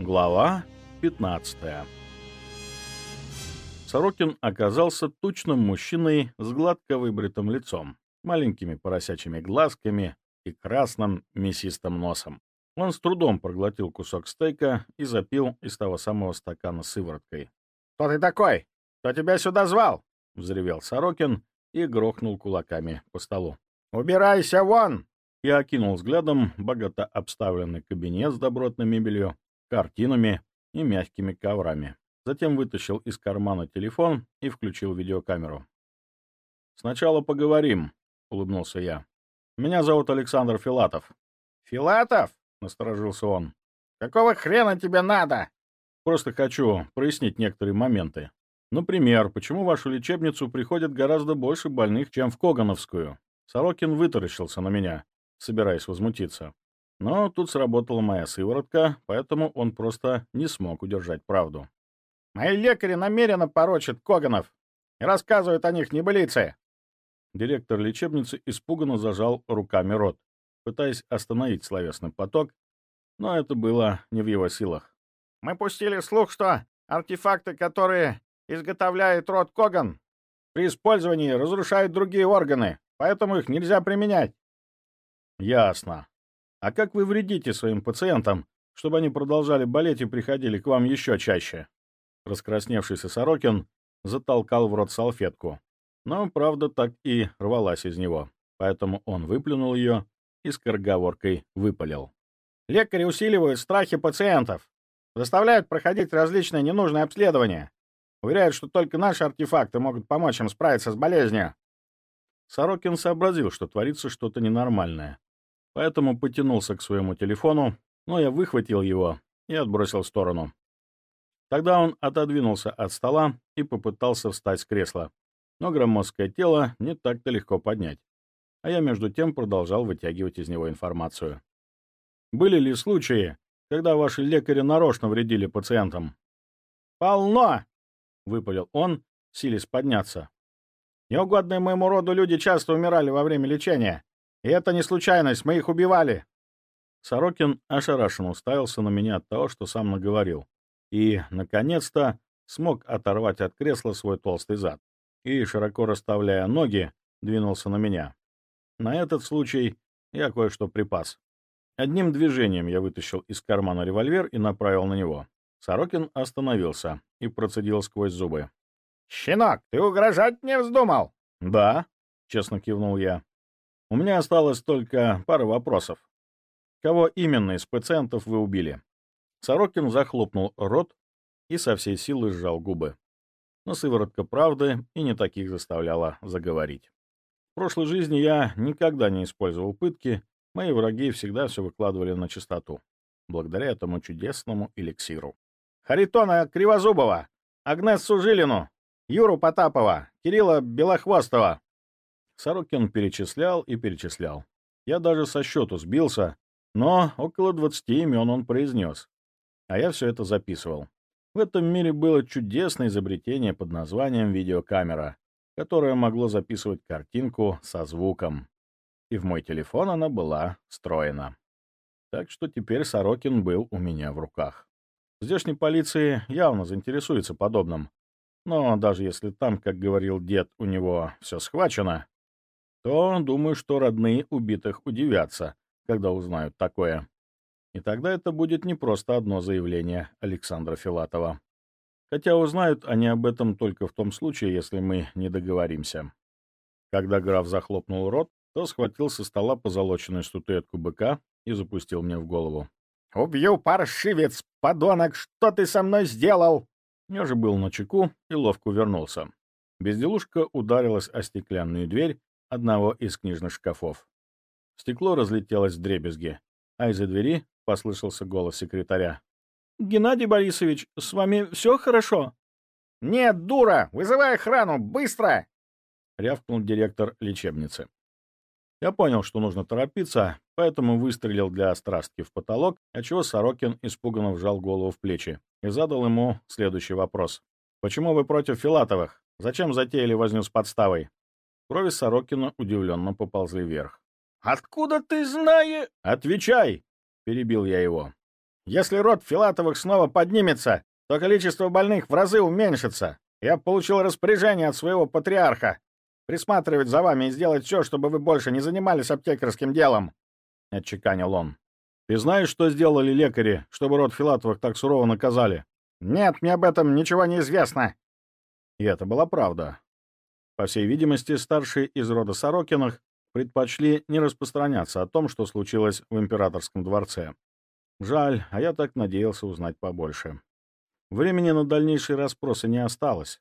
Глава 15 Сорокин оказался тучным мужчиной с гладко выбритым лицом, маленькими поросячьими глазками и красным мясистым носом. Он с трудом проглотил кусок стейка и запил из того самого стакана сывороткой. «Кто ты такой? Кто тебя сюда звал?» — взревел Сорокин и грохнул кулаками по столу. «Убирайся вон!» Я окинул взглядом богато обставленный кабинет с добротной мебелью, картинами и мягкими коврами. Затем вытащил из кармана телефон и включил видеокамеру. «Сначала поговорим», — улыбнулся я. «Меня зовут Александр Филатов». «Филатов?» — насторожился он. «Какого хрена тебе надо?» «Просто хочу прояснить некоторые моменты. Например, почему в вашу лечебницу приходит гораздо больше больных, чем в Когановскую?» Сорокин вытаращился на меня, собираясь возмутиться. Но тут сработала моя сыворотка, поэтому он просто не смог удержать правду. «Мои лекари намеренно порочат Коганов и рассказывают о них небылицы!» Директор лечебницы испуганно зажал руками рот, пытаясь остановить словесный поток, но это было не в его силах. «Мы пустили слух, что артефакты, которые изготовляет род Коган, при использовании разрушают другие органы, поэтому их нельзя применять». «Ясно. А как вы вредите своим пациентам, чтобы они продолжали болеть и приходили к вам еще чаще?» Раскрасневшийся Сорокин затолкал в рот салфетку, но, правда, так и рвалась из него, поэтому он выплюнул ее и с корговоркой выпалил. «Лекари усиливают страхи пациентов, заставляют проходить различные ненужные обследования, уверяют, что только наши артефакты могут помочь им справиться с болезнью». Сорокин сообразил, что творится что-то ненормальное, поэтому потянулся к своему телефону, но я выхватил его и отбросил в сторону. Тогда он отодвинулся от стола и попытался встать с кресла, но громоздкое тело не так-то легко поднять а я между тем продолжал вытягивать из него информацию. Были ли случаи, когда ваши лекари нарочно вредили пациентам? «Полно!» — выпалил он, силясь подняться. «Неугодные моему роду люди часто умирали во время лечения. И это не случайность, мы их убивали!» Сорокин ошарашенно уставился на меня от того, что сам наговорил, и, наконец-то, смог оторвать от кресла свой толстый зад и, широко расставляя ноги, двинулся на меня. На этот случай я кое-что припас. Одним движением я вытащил из кармана револьвер и направил на него. Сорокин остановился и процедил сквозь зубы. «Щенок, ты угрожать не вздумал?» «Да», — честно кивнул я. «У меня осталось только пара вопросов. Кого именно из пациентов вы убили?» Сорокин захлопнул рот и со всей силы сжал губы. Но сыворотка правды и не таких заставляла заговорить. В прошлой жизни я никогда не использовал пытки, мои враги всегда все выкладывали на чистоту, благодаря этому чудесному эликсиру. «Харитона Кривозубова, Агнессу Жилину, Юру Потапова, Кирилла Белохвостова». Сорокин перечислял и перечислял. Я даже со счету сбился, но около двадцати имен он произнес. А я все это записывал. В этом мире было чудесное изобретение под названием видеокамера, которое могло записывать картинку со звуком. И в мой телефон она была встроена. Так что теперь Сорокин был у меня в руках. Здешней полиции явно заинтересуется подобным. Но даже если там, как говорил дед, у него все схвачено, то думаю, что родные убитых удивятся, когда узнают такое. И тогда это будет не просто одно заявление Александра Филатова. Хотя узнают они об этом только в том случае, если мы не договоримся. Когда граф захлопнул рот, то схватил со стола позолоченную статуэтку быка и запустил мне в голову. «Убью, паршивец, подонок, что ты со мной сделал?» Я же был на чеку и ловко вернулся. Безделушка ударилась о стеклянную дверь одного из книжных шкафов. Стекло разлетелось в дребезги, а из-за двери послышался голос секретаря. «Геннадий Борисович, с вами все хорошо?» «Нет, дура! Вызывай охрану! Быстро!» — рявкнул директор лечебницы. Я понял, что нужно торопиться, поэтому выстрелил для страстки в потолок, отчего Сорокин испуганно вжал голову в плечи и задал ему следующий вопрос. «Почему вы против Филатовых? Зачем затеяли возню с подставой?» Брови Сорокина удивленно поползли вверх. «Откуда ты знаешь?» «Отвечай!» — перебил я его. Если род Филатовых снова поднимется, то количество больных в разы уменьшится. Я получил распоряжение от своего патриарха присматривать за вами и сделать все, чтобы вы больше не занимались аптекарским делом», — отчеканил он. «Ты знаешь, что сделали лекари, чтобы род Филатовых так сурово наказали?» «Нет, мне об этом ничего не известно». И это была правда. По всей видимости, старшие из рода Сорокиных предпочли не распространяться о том, что случилось в императорском дворце. Жаль, а я так надеялся узнать побольше. Времени на дальнейшие расспросы не осталось.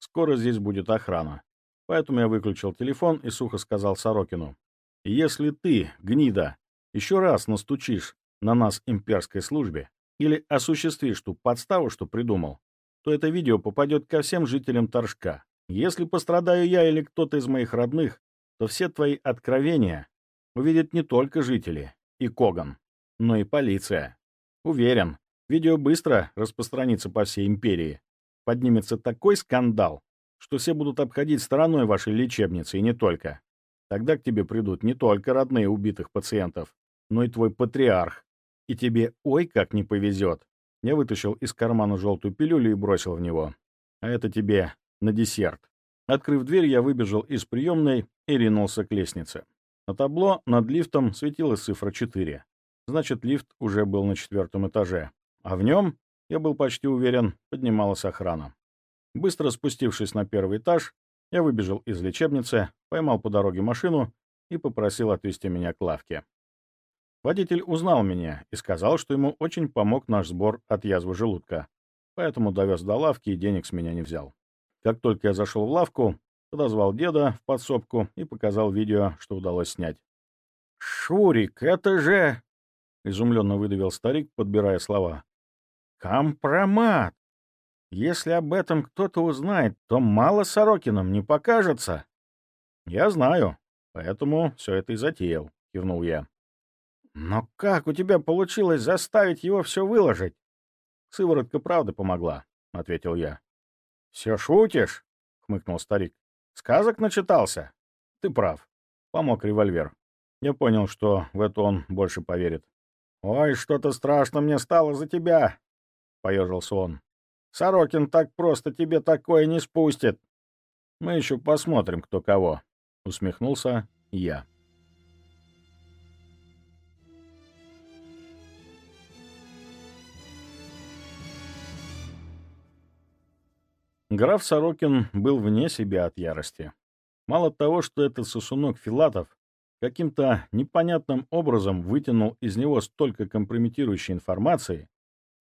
Скоро здесь будет охрана. Поэтому я выключил телефон и сухо сказал Сорокину. «Если ты, гнида, еще раз настучишь на нас имперской службе или осуществишь ту подставу, что придумал, то это видео попадет ко всем жителям Торжка. Если пострадаю я или кто-то из моих родных, то все твои откровения увидят не только жители и Коган, но и полиция. Уверен, видео быстро распространится по всей империи. Поднимется такой скандал, что все будут обходить стороной вашей лечебницы, и не только. Тогда к тебе придут не только родные убитых пациентов, но и твой патриарх. И тебе ой как не повезет. Я вытащил из кармана желтую пилюлю и бросил в него. А это тебе на десерт. Открыв дверь, я выбежал из приемной и ринулся к лестнице. На табло над лифтом светилась цифра 4. Значит, лифт уже был на четвертом этаже. А в нем, я был почти уверен, поднималась охрана. Быстро спустившись на первый этаж, я выбежал из лечебницы, поймал по дороге машину и попросил отвезти меня к лавке. Водитель узнал меня и сказал, что ему очень помог наш сбор от язвы желудка, поэтому довез до лавки и денег с меня не взял. Как только я зашел в лавку, подозвал деда в подсобку и показал видео, что удалось снять. «Шурик, это же...» — изумленно выдавил старик, подбирая слова. «Компромат! Если об этом кто-то узнает, то мало Сорокином не покажется. — Я знаю, поэтому все это и затеял, — кивнул я. — Но как у тебя получилось заставить его все выложить? — Сыворотка правды помогла, — ответил я. — Все шутишь? — хмыкнул старик. — Сказок начитался? — Ты прав. Помог револьвер. Я понял, что в это он больше поверит. — Ой, что-то страшно мне стало за тебя, — поежился он. Сорокин так просто тебе такое не спустит. Мы еще посмотрим, кто кого, — усмехнулся я. Граф Сорокин был вне себя от ярости. Мало того, что этот сосунок Филатов каким-то непонятным образом вытянул из него столько компрометирующей информации,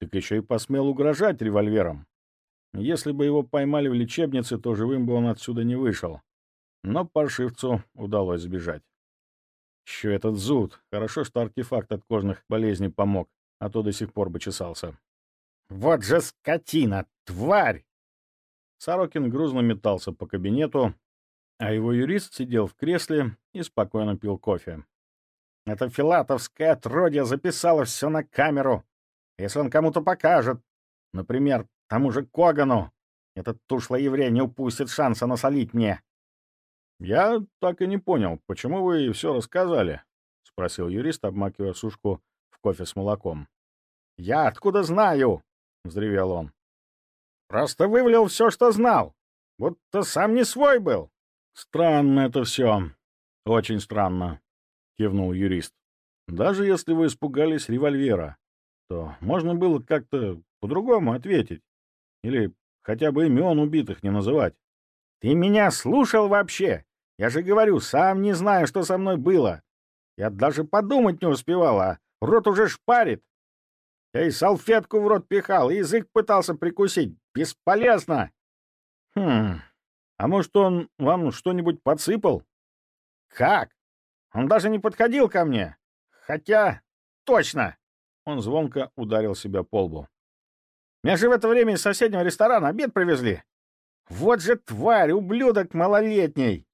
так еще и посмел угрожать револьвером. Если бы его поймали в лечебнице, то живым бы он отсюда не вышел. Но паршивцу удалось сбежать. Еще этот зуд. Хорошо, что артефакт от кожных болезней помог, а то до сих пор бы чесался. «Вот же скотина! Тварь!» Сорокин грузно метался по кабинету, а его юрист сидел в кресле и спокойно пил кофе. «Это филатовское отродье записало все на камеру. Если он кому-то покажет, например, тому же Когану, этот тушлый еврей не упустит шанса насолить мне. — Я так и не понял, почему вы все рассказали? — спросил юрист, обмакивая сушку в кофе с молоком. — Я откуда знаю? — взревел он. — Просто вывалил все, что знал. Будто сам не свой был. — Странно это все. Очень странно, — кивнул юрист. — Даже если вы испугались револьвера, то можно было как-то по-другому ответить. Или хотя бы имен убитых не называть. — Ты меня слушал вообще? Я же говорю, сам не знаю, что со мной было. Я даже подумать не успевал, а рот уже шпарит. Я и салфетку в рот пихал, язык пытался прикусить. Бесполезно. Хм, а может, он вам что-нибудь подсыпал? Как? Он даже не подходил ко мне. Хотя, точно. Он звонко ударил себя по лбу. Мне же в это время из соседнего ресторана обед привезли. Вот же тварь, ублюдок малолетний!»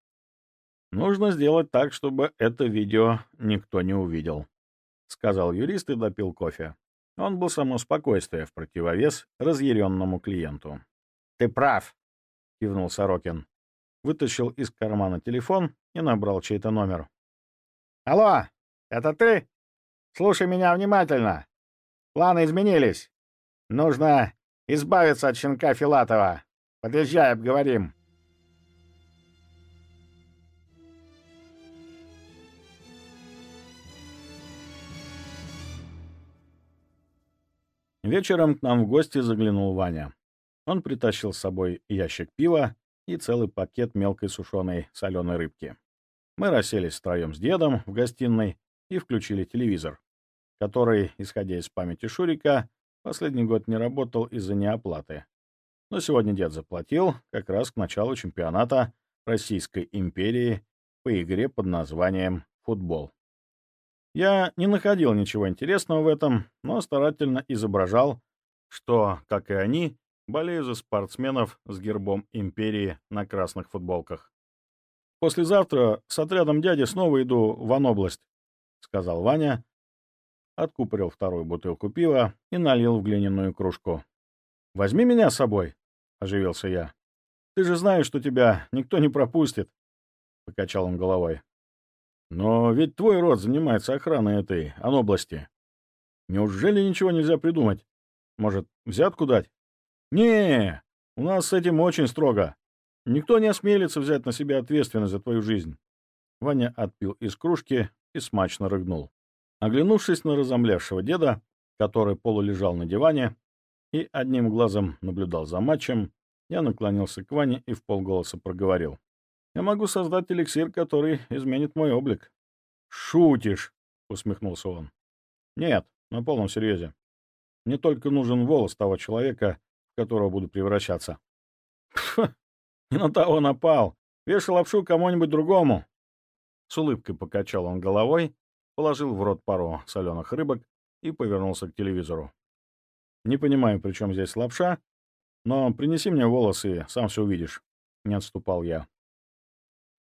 «Нужно сделать так, чтобы это видео никто не увидел», — сказал юрист и допил кофе. Он был само спокойствие в противовес разъяренному клиенту. «Ты прав», — кивнул Сорокин. Вытащил из кармана телефон и набрал чей-то номер. «Алло, это ты? Слушай меня внимательно. планы изменились. Нужно избавиться от щенка Филатова. Подъезжай, обговорим». Вечером к нам в гости заглянул Ваня. Он притащил с собой ящик пива и целый пакет мелкой сушеной соленой рыбки. Мы расселись втроем с дедом в гостиной и включили телевизор, который, исходя из памяти Шурика, последний год не работал из-за неоплаты. Но сегодня дед заплатил как раз к началу чемпионата Российской империи по игре под названием «Футбол». Я не находил ничего интересного в этом, но старательно изображал, что, как и они, болею за спортсменов с гербом империи на красных футболках. «Послезавтра с отрядом дяди снова иду в Анобласть», — сказал Ваня, откупорил вторую бутылку пива и налил в глиняную кружку. «Возьми меня с собой», — оживился я. «Ты же знаешь, что тебя никто не пропустит», — покачал он головой. Но ведь твой род занимается охраной этой области. Неужели ничего нельзя придумать? Может, взятку дать? не у нас с этим очень строго. Никто не осмелится взять на себя ответственность за твою жизнь. Ваня отпил из кружки и смачно рыгнул. Оглянувшись на разомлевшего деда, который полулежал на диване и одним глазом наблюдал за матчем, я наклонился к Ване и в полголоса проговорил. Я могу создать эликсир, который изменит мой облик. «Шутишь!» — усмехнулся он. «Нет, на полном серьезе. Мне только нужен волос того человека, в которого буду превращаться». «Пф, не на того напал. Вешал лапшу кому-нибудь другому». С улыбкой покачал он головой, положил в рот пару соленых рыбок и повернулся к телевизору. «Не понимаю, при чем здесь лапша, но принеси мне волосы, сам все увидишь». Не отступал я.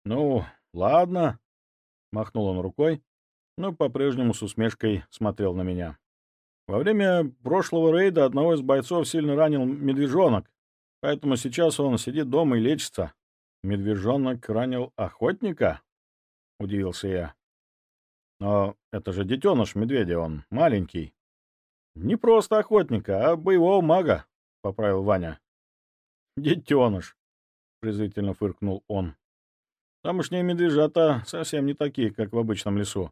«Ну, ладно», — махнул он рукой, но по-прежнему с усмешкой смотрел на меня. Во время прошлого рейда одного из бойцов сильно ранил медвежонок, поэтому сейчас он сидит дома и лечится. «Медвежонок ранил охотника?» — удивился я. «Но это же детеныш медведя, он маленький». «Не просто охотника, а боевого мага», — поправил Ваня. «Детеныш», — презрительно фыркнул он. Тамошние медвежата совсем не такие, как в обычном лесу.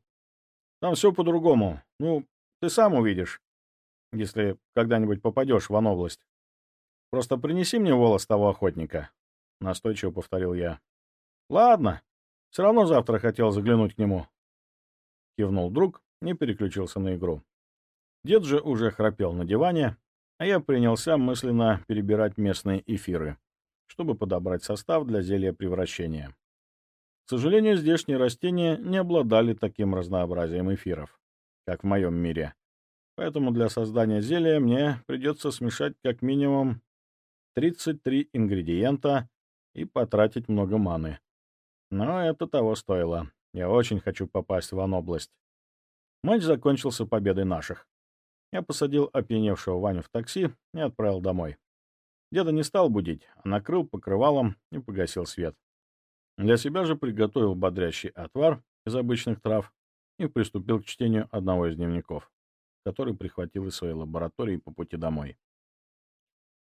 Там все по-другому. Ну, ты сам увидишь, если когда-нибудь попадешь в Анобласть. Просто принеси мне волос того охотника, — настойчиво повторил я. — Ладно, все равно завтра хотел заглянуть к нему. Кивнул друг и переключился на игру. Дед же уже храпел на диване, а я принялся мысленно перебирать местные эфиры, чтобы подобрать состав для зелья превращения. К сожалению, здешние растения не обладали таким разнообразием эфиров, как в моем мире. Поэтому для создания зелья мне придется смешать как минимум 33 ингредиента и потратить много маны. Но это того стоило. Я очень хочу попасть в Анобласть. Матч закончился победой наших. Я посадил опьяневшего Ваню в такси и отправил домой. Деда не стал будить, а накрыл покрывалом и погасил свет. Для себя же приготовил бодрящий отвар из обычных трав и приступил к чтению одного из дневников, который прихватил из своей лаборатории по пути домой.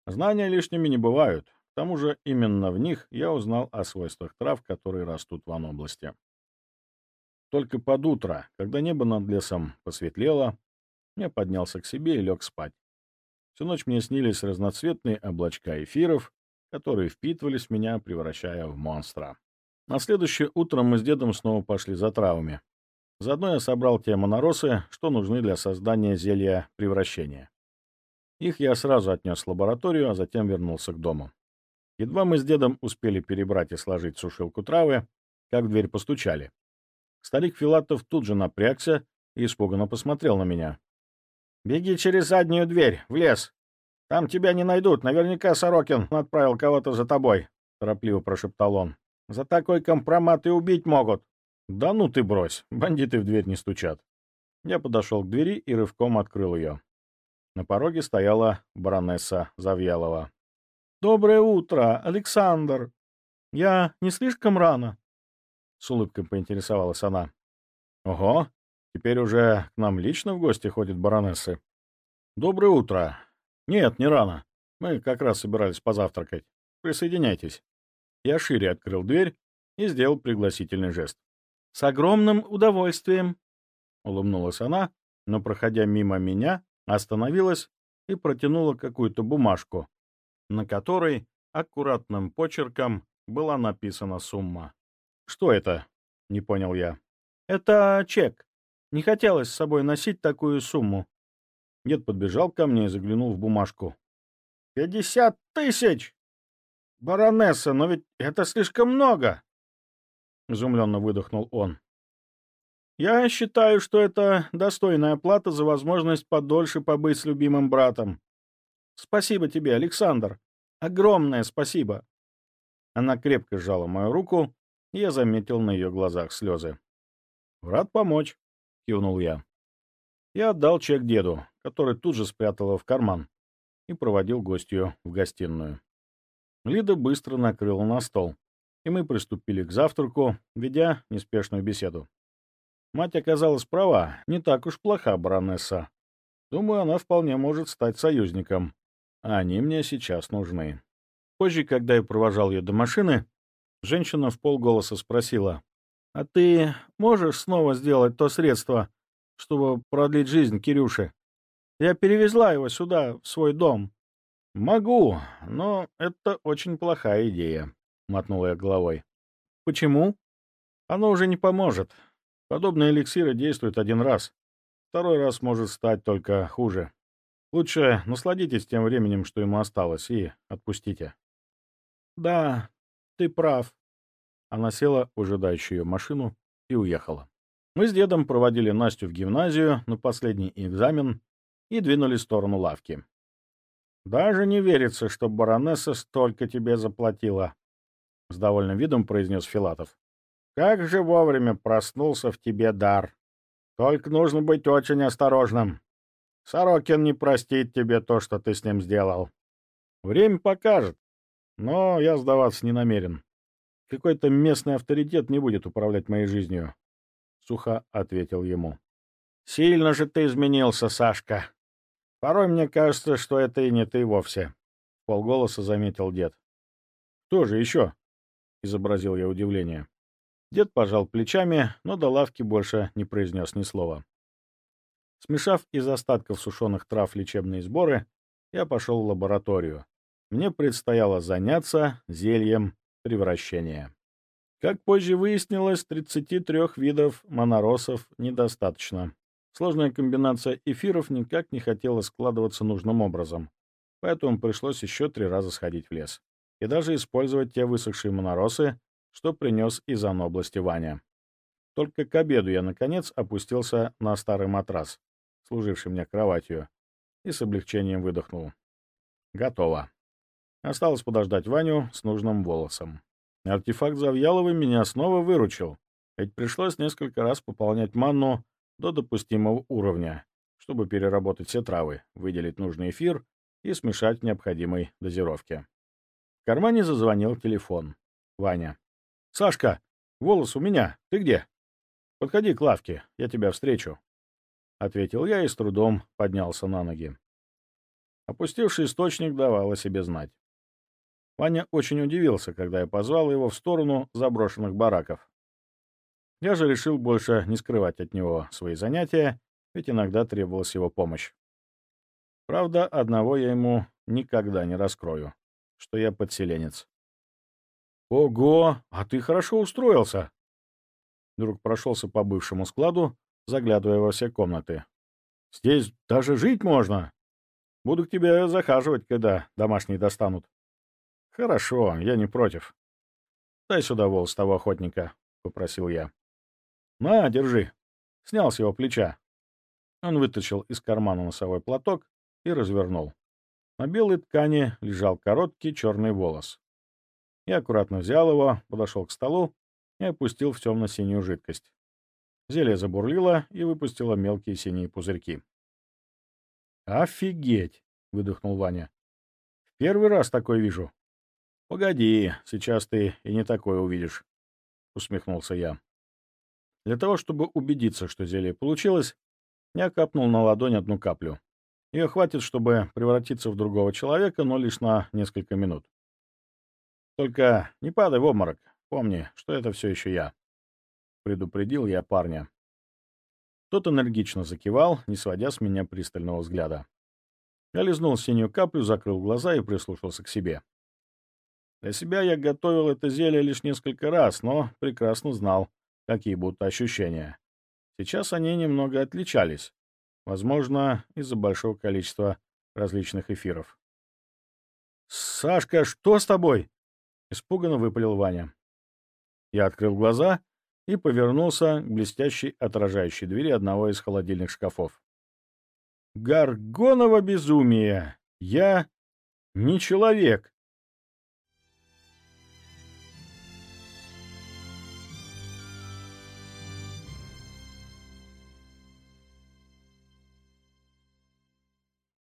Знания лишними не бывают, к тому же именно в них я узнал о свойствах трав, которые растут в области. Только под утро, когда небо над лесом посветлело, я поднялся к себе и лег спать. Всю ночь мне снились разноцветные облачка эфиров, которые впитывались в меня, превращая в монстра. На следующее утро мы с дедом снова пошли за травами. Заодно я собрал те моноросы, что нужны для создания зелья превращения. Их я сразу отнес в лабораторию, а затем вернулся к дому. Едва мы с дедом успели перебрать и сложить сушилку травы, как в дверь постучали. Старик Филатов тут же напрягся и испуганно посмотрел на меня. «Беги через заднюю дверь, в лес. Там тебя не найдут. Наверняка Сорокин отправил кого-то за тобой», — торопливо прошептал он. За такой компромат и убить могут. Да ну ты брось, бандиты в дверь не стучат. Я подошел к двери и рывком открыл ее. На пороге стояла баронесса Завьялова. «Доброе утро, Александр! Я не слишком рано?» С улыбкой поинтересовалась она. «Ого, теперь уже к нам лично в гости ходят баронессы. «Доброе утро. Нет, не рано. Мы как раз собирались позавтракать. Присоединяйтесь». Я шире открыл дверь и сделал пригласительный жест. «С огромным удовольствием», — улыбнулась она, но, проходя мимо меня, остановилась и протянула какую-то бумажку, на которой аккуратным почерком была написана сумма. «Что это?» — не понял я. «Это чек. Не хотелось с собой носить такую сумму». Дед подбежал ко мне и заглянул в бумажку. «Пятьдесят тысяч! Баронесса, но ведь это слишком много!» Изумленно выдохнул он. «Я считаю, что это достойная плата за возможность подольше побыть с любимым братом. Спасибо тебе, Александр. Огромное спасибо!» Она крепко сжала мою руку, и я заметил на ее глазах слезы. «Рад помочь», — кивнул я. Я отдал чек деду, который тут же спрятал его в карман, и проводил гостью в гостиную. Лида быстро накрыла на стол, и мы приступили к завтраку, ведя неспешную беседу. Мать оказалась права, не так уж плоха баронесса. Думаю, она вполне может стать союзником, а они мне сейчас нужны. Позже, когда я провожал ее до машины, женщина в полголоса спросила, «А ты можешь снова сделать то средство, чтобы продлить жизнь Кирюше? Я перевезла его сюда, в свой дом». «Могу, но это очень плохая идея», — мотнула я головой. «Почему?» «Оно уже не поможет. Подобные эликсиры действуют один раз. Второй раз может стать только хуже. Лучше насладитесь тем временем, что ему осталось, и отпустите». «Да, ты прав». Она села в ожидающую машину и уехала. Мы с дедом проводили Настю в гимназию на последний экзамен и двинули в сторону лавки. «Даже не верится, что баронесса столько тебе заплатила», — с довольным видом произнес Филатов. «Как же вовремя проснулся в тебе дар. Только нужно быть очень осторожным. Сорокин не простит тебе то, что ты с ним сделал. Время покажет, но я сдаваться не намерен. Какой-то местный авторитет не будет управлять моей жизнью. Сухо ответил ему. Сильно же ты изменился, Сашка. Порой мне кажется, что это и не ты вовсе. Полголоса заметил дед. Кто же еще? Изобразил я удивление. Дед пожал плечами, но до лавки больше не произнес ни слова. Смешав из остатков сушеных трав лечебные сборы, я пошел в лабораторию мне предстояло заняться зельем превращения. Как позже выяснилось, 33 видов моноросов недостаточно. Сложная комбинация эфиров никак не хотела складываться нужным образом, поэтому пришлось еще три раза сходить в лес. И даже использовать те высохшие моноросы, что принес из области Ваня. Только к обеду я, наконец, опустился на старый матрас, служивший мне кроватью, и с облегчением выдохнул. Готово. Осталось подождать Ваню с нужным волосом. Артефакт Завьяловой меня снова выручил, ведь пришлось несколько раз пополнять манну до допустимого уровня, чтобы переработать все травы, выделить нужный эфир и смешать в необходимой дозировке. В кармане зазвонил телефон. Ваня. «Сашка, волос у меня. Ты где?» «Подходи к лавке, я тебя встречу», — ответил я и с трудом поднялся на ноги. Опустивший источник давал о себе знать. Ваня очень удивился, когда я позвал его в сторону заброшенных бараков. Я же решил больше не скрывать от него свои занятия, ведь иногда требовалась его помощь. Правда, одного я ему никогда не раскрою, что я подселенец. «Ого, а ты хорошо устроился!» Друг прошелся по бывшему складу, заглядывая во все комнаты. «Здесь даже жить можно! Буду к тебе захаживать, когда домашние достанут». «Хорошо, я не против. Дай сюда волос того охотника», — попросил я. «На, держи». Снял с его плеча. Он вытащил из кармана носовой платок и развернул. На белой ткани лежал короткий черный волос. Я аккуратно взял его, подошел к столу и опустил в темно-синюю жидкость. Зелье забурлило и выпустило мелкие синие пузырьки. «Офигеть!» — выдохнул Ваня. «В первый раз такой вижу. «Погоди, сейчас ты и не такое увидишь», — усмехнулся я. Для того, чтобы убедиться, что зелье получилось, я капнул на ладонь одну каплю. Ее хватит, чтобы превратиться в другого человека, но лишь на несколько минут. Только не падай в обморок. Помни, что это все еще я. Предупредил я парня. Тот энергично закивал, не сводя с меня пристального взгляда. Я лизнул синюю каплю, закрыл глаза и прислушался к себе. Для себя я готовил это зелье лишь несколько раз, но прекрасно знал, какие будут ощущения. Сейчас они немного отличались, возможно, из-за большого количества различных эфиров. «Сашка, что с тобой?» — испуганно выпалил Ваня. Я открыл глаза и повернулся к блестящей отражающей двери одного из холодильных шкафов. «Гаргоново безумие! Я не человек!»